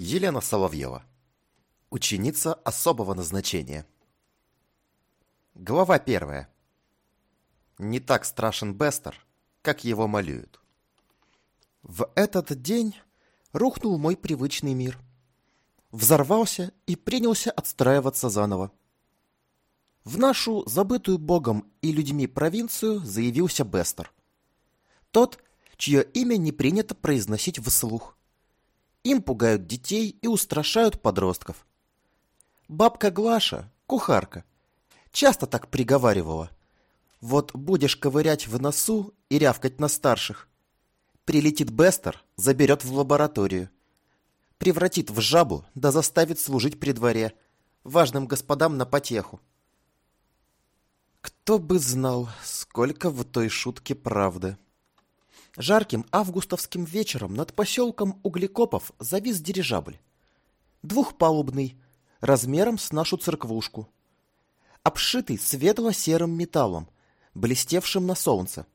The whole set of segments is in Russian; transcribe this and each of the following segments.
Елена Соловьева. Ученица особого назначения. Глава первая. Не так страшен Бестер, как его малюют. В этот день рухнул мой привычный мир. Взорвался и принялся отстраиваться заново. В нашу забытую богом и людьми провинцию заявился Бестер. Тот, чье имя не принято произносить вслух. Им пугают детей и устрашают подростков. Бабка Глаша, кухарка, часто так приговаривала. Вот будешь ковырять в носу и рявкать на старших. Прилетит Бестер, заберет в лабораторию. Превратит в жабу, да заставит служить при дворе, важным господам на потеху. Кто бы знал, сколько в той шутке правды. Жарким августовским вечером над поселком Углекопов завис дирижабль. Двухпалубный, размером с нашу церквушку. Обшитый светло-серым металлом, блестевшим на солнце.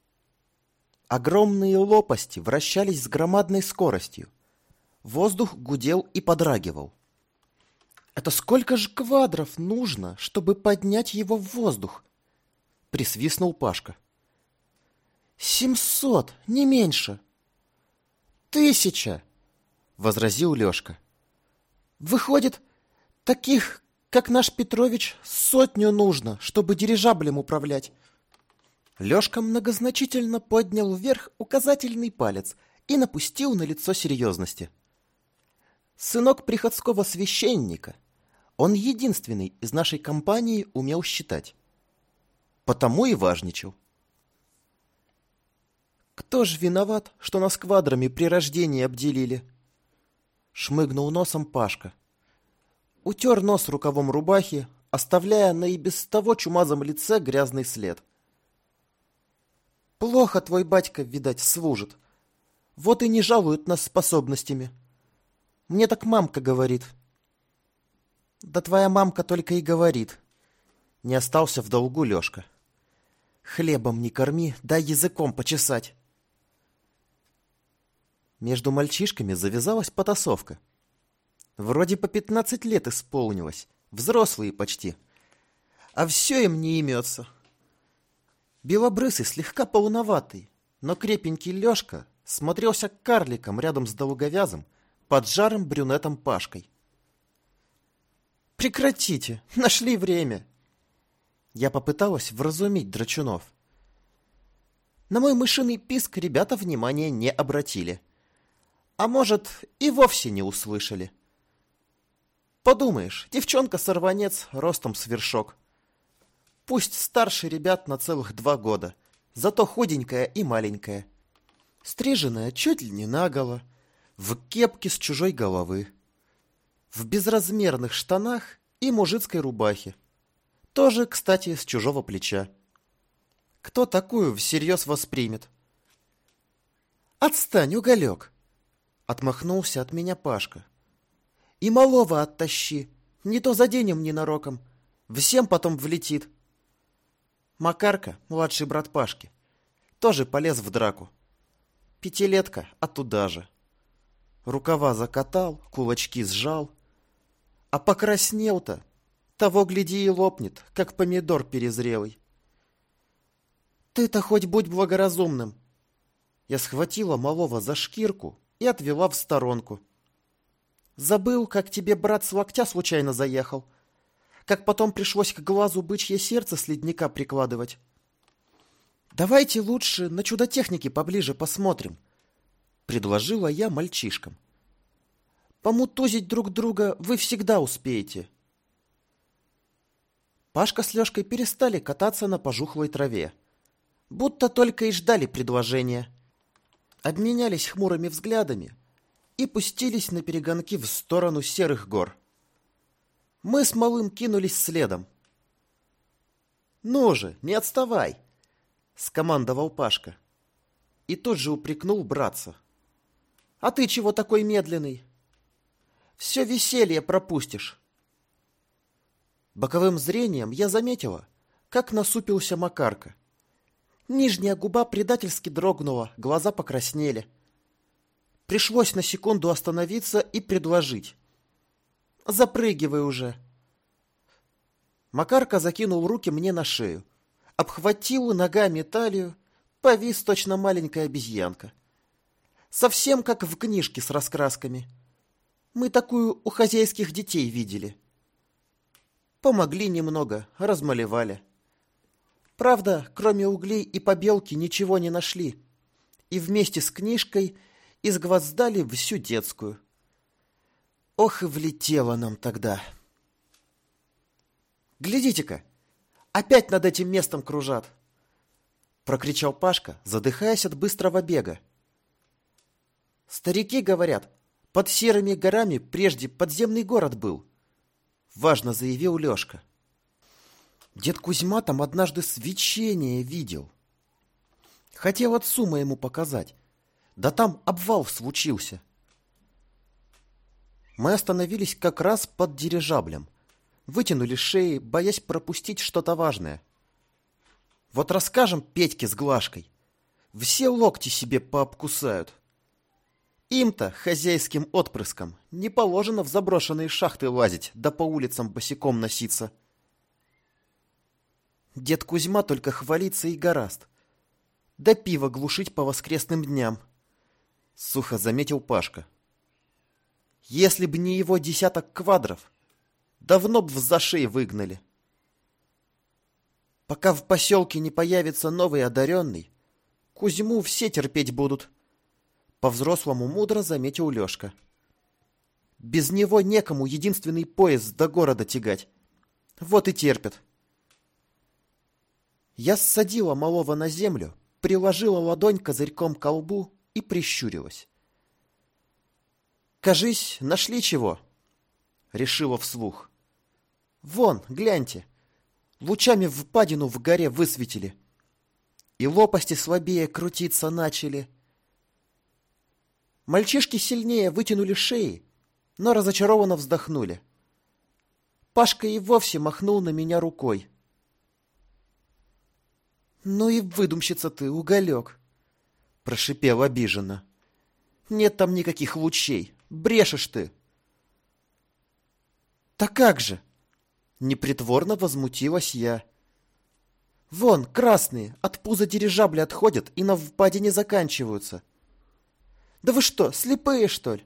Огромные лопасти вращались с громадной скоростью. Воздух гудел и подрагивал. «Это сколько же квадров нужно, чтобы поднять его в воздух?» Присвистнул Пашка. «Семьсот, не меньше!» «Тысяча!» — возразил Лешка. «Выходит, таких, как наш Петрович, сотню нужно, чтобы дирижаблем управлять». Лешка многозначительно поднял вверх указательный палец и напустил на лицо серьезности. «Сынок приходского священника. Он единственный из нашей компании умел считать. Потому и важничал. Кто ж виноват, что нас квадрами при рождении обделили? Шмыгнул носом Пашка. Утер нос рукавом рубахи, оставляя на и без того чумазом лице грязный след. Плохо твой батька, видать, служит. Вот и не жалуют нас способностями. Мне так мамка говорит. Да твоя мамка только и говорит. Не остался в долгу Лешка. Хлебом не корми, дай языком почесать. Между мальчишками завязалась потасовка. Вроде по пятнадцать лет исполнилось, взрослые почти. А все им не имется. Белобрысый, слегка полуноватый, но крепенький Лешка смотрелся карликом рядом с долговязым, поджарым брюнетом Пашкой. «Прекратите! Нашли время!» Я попыталась вразумить Драчунов. На мой мышиный писк ребята внимания не обратили – а может, и вовсе не услышали. Подумаешь, девчонка-сорванец ростом с вершок. Пусть старше ребят на целых два года, зато худенькая и маленькая. Стриженная чуть ли не наголо, в кепке с чужой головы. В безразмерных штанах и мужицкой рубахе. Тоже, кстати, с чужого плеча. Кто такую всерьез воспримет? «Отстань, уголек!» Отмахнулся от меня Пашка. И малого оттащи. Не то заденем ненароком. Всем потом влетит. Макарка, младший брат Пашки, тоже полез в драку. Пятилетка, а туда же. Рукава закатал, кулачки сжал. А покраснел-то, того гляди и лопнет, как помидор перезрелый. Ты-то хоть будь благоразумным. Я схватила малого за шкирку и отвела в сторонку. Забыл, как тебе брат с локтя случайно заехал. Как потом пришлось к глазу бычье сердце с ледника прикладывать. Давайте лучше на чудо-техники поближе посмотрим, предложила я мальчишкам. Помутузить друг друга вы всегда успеете. Пашка с Лешкой перестали кататься на пожухлой траве. Будто только и ждали предложения обменялись хмурыми взглядами и пустились на перегонки в сторону серых гор. Мы с малым кинулись следом. «Ну же, не отставай!» — скомандовал Пашка. И тут же упрекнул братца. «А ты чего такой медленный? Все веселье пропустишь!» Боковым зрением я заметила, как насупился Макарка — Нижняя губа предательски дрогнула, глаза покраснели. Пришлось на секунду остановиться и предложить. «Запрыгивай уже!» Макарка закинул руки мне на шею, обхватил ногами талию, повис точно маленькая обезьянка. Совсем как в книжке с раскрасками. Мы такую у хозяйских детей видели. Помогли немного, размалевали. Правда, кроме углей и побелки ничего не нашли. И вместе с книжкой изгвоздали всю детскую. Ох и влетело нам тогда. «Глядите-ка! Опять над этим местом кружат!» Прокричал Пашка, задыхаясь от быстрого бега. «Старики говорят, под серыми горами прежде подземный город был», — важно заявил Лешка. Дед Кузьма там однажды свечение видел. Хотел отцу моему показать. Да там обвал случился. Мы остановились как раз под дирижаблем вытянули шеи, боясь пропустить что-то важное. Вот расскажем Петьке с Глашкой. Все локти себе пообкусают. Им-то, хозяйским отпрыском, не положено в заброшенные шахты лазить, да по улицам босиком носиться. Дед Кузьма только хвалится и гораст. Да пиво глушить по воскресным дням. Сухо заметил Пашка. Если бы не его десяток квадров, Давно б в зашей выгнали. Пока в поселке не появится новый одаренный, Кузьму все терпеть будут. По-взрослому мудро заметил Лешка. Без него некому единственный поезд до города тягать. Вот и терпят. Я ссадила малого на землю, приложила ладонь козырьком к колбу и прищурилась. «Кажись, нашли чего?» — решила вслух. Вон, гляньте. Лучами впадину в горе высветили. И лопасти слабее крутиться начали. Мальчишки сильнее вытянули шеи, но разочарованно вздохнули. Пашка и вовсе махнул на меня рукой. «Ну и выдумщица ты, уголек!» — прошипел обиженно. «Нет там никаких лучей, брешешь ты!» «Так как же?» Непритворно возмутилась я. Вон, красные, от пуза дирижабля отходят и на впадине заканчиваются. Да вы что, слепые, что ли?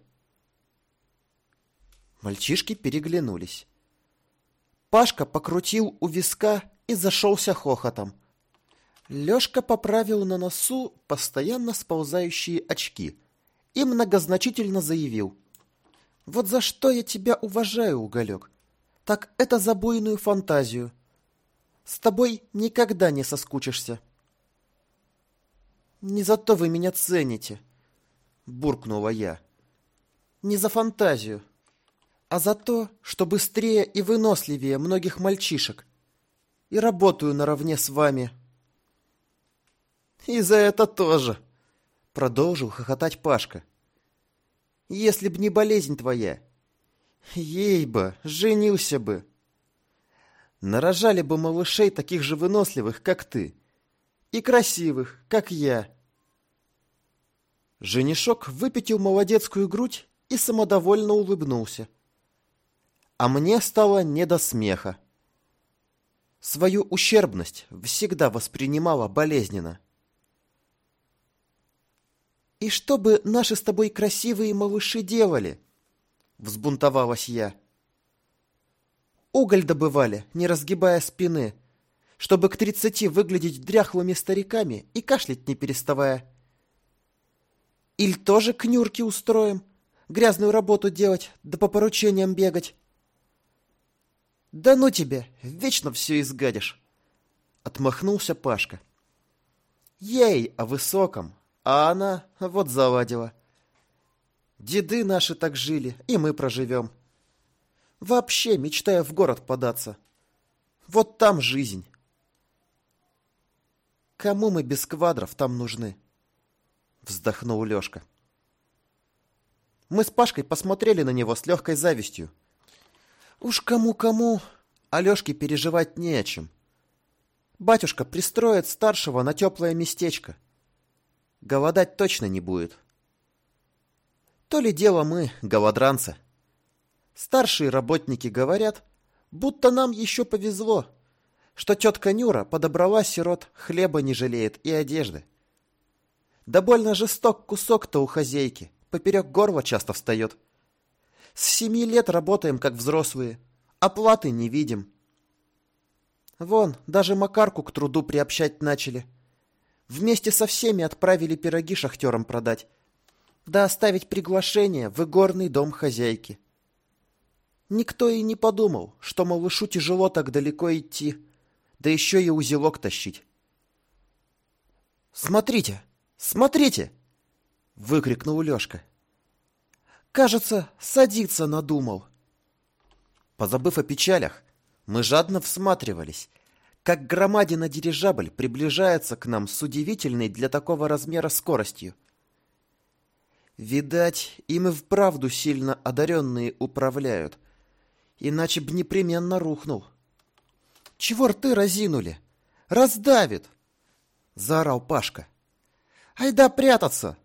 Мальчишки переглянулись. Пашка покрутил у виска и зашелся хохотом. Лешка поправил на носу постоянно сползающие очки и многозначительно заявил. «Вот за что я тебя уважаю, Уголек так это за буйную фантазию. С тобой никогда не соскучишься. Не за то вы меня цените, буркнула я. Не за фантазию, а за то, что быстрее и выносливее многих мальчишек. И работаю наравне с вами. И за это тоже, продолжил хохотать Пашка. Если б не болезнь твоя, Ей бы, женился бы. Нарожали бы малышей таких же выносливых, как ты. И красивых, как я. Женишок выпятил молодецкую грудь и самодовольно улыбнулся. А мне стало не до смеха. Свою ущербность всегда воспринимала болезненно. «И что бы наши с тобой красивые малыши делали?» — взбунтовалась я. Уголь добывали, не разгибая спины, чтобы к тридцати выглядеть дряхлыми стариками и кашлять не переставая. Иль тоже к Нюрке устроим, грязную работу делать, да по поручениям бегать. Да ну тебе, вечно все изгадишь. Отмахнулся Пашка. Ей о высоком, а она вот заладила. Деды наши так жили, и мы проживем. Вообще мечтаю в город податься. Вот там жизнь. Кому мы без квадров там нужны? Вздохнул Лешка. Мы с Пашкой посмотрели на него с легкой завистью. Уж кому-кому, а Лешке переживать не о чем. Батюшка пристроит старшего на теплое местечко. Голодать точно не будет. — То ли дело мы, голодранцы. Старшие работники говорят, будто нам еще повезло, что тетка Нюра подобрала сирот, хлеба не жалеет и одежды. Да больно жесток кусок-то у хозяйки, поперек горла часто встает. С семи лет работаем, как взрослые, оплаты не видим. Вон, даже Макарку к труду приобщать начали. Вместе со всеми отправили пироги шахтерам продать. Да оставить приглашение в игорный дом хозяйки. Никто и не подумал, что малышу тяжело так далеко идти, да еще и узелок тащить. «Смотрите! Смотрите!» — выкрикнул Лешка. «Кажется, садиться надумал». Позабыв о печалях, мы жадно всматривались, как громадина дирижабль приближается к нам с удивительной для такого размера скоростью. Видать, им и вправду сильно одаренные управляют, иначе б непременно рухнул. «Чего рты разинули? Раздавит!» — заорал Пашка. «Айда прятаться!»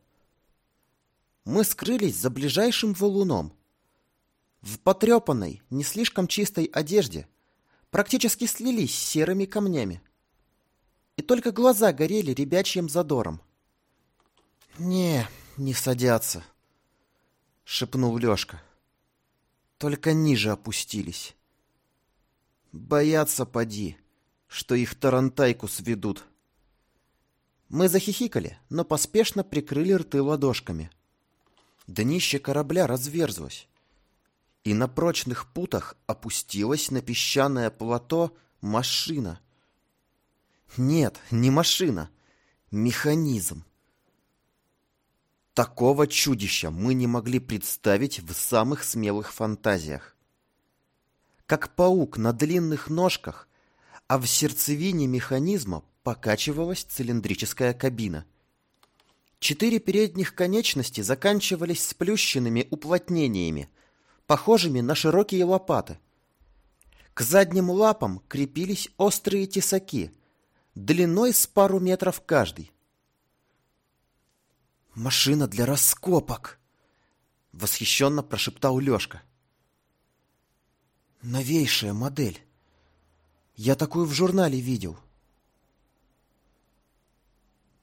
Мы скрылись за ближайшим валуном. В потрепанной, не слишком чистой одежде практически слились с серыми камнями. И только глаза горели ребячьим задором. «Не, не садятся», — шепнул Лешка только ниже опустились. Боятся, поди, что их тарантайку сведут. Мы захихикали, но поспешно прикрыли рты ладошками. Днище корабля разверзлось, и на прочных путах опустилась на песчаное плато машина. Нет, не машина, механизм. Такого чудища мы не могли представить в самых смелых фантазиях. Как паук на длинных ножках, а в сердцевине механизма покачивалась цилиндрическая кабина. Четыре передних конечности заканчивались сплющенными уплотнениями, похожими на широкие лопаты. К задним лапам крепились острые тесаки, длиной с пару метров каждый. «Машина для раскопок!» — восхищенно прошептал Лешка. «Новейшая модель. Я такую в журнале видел.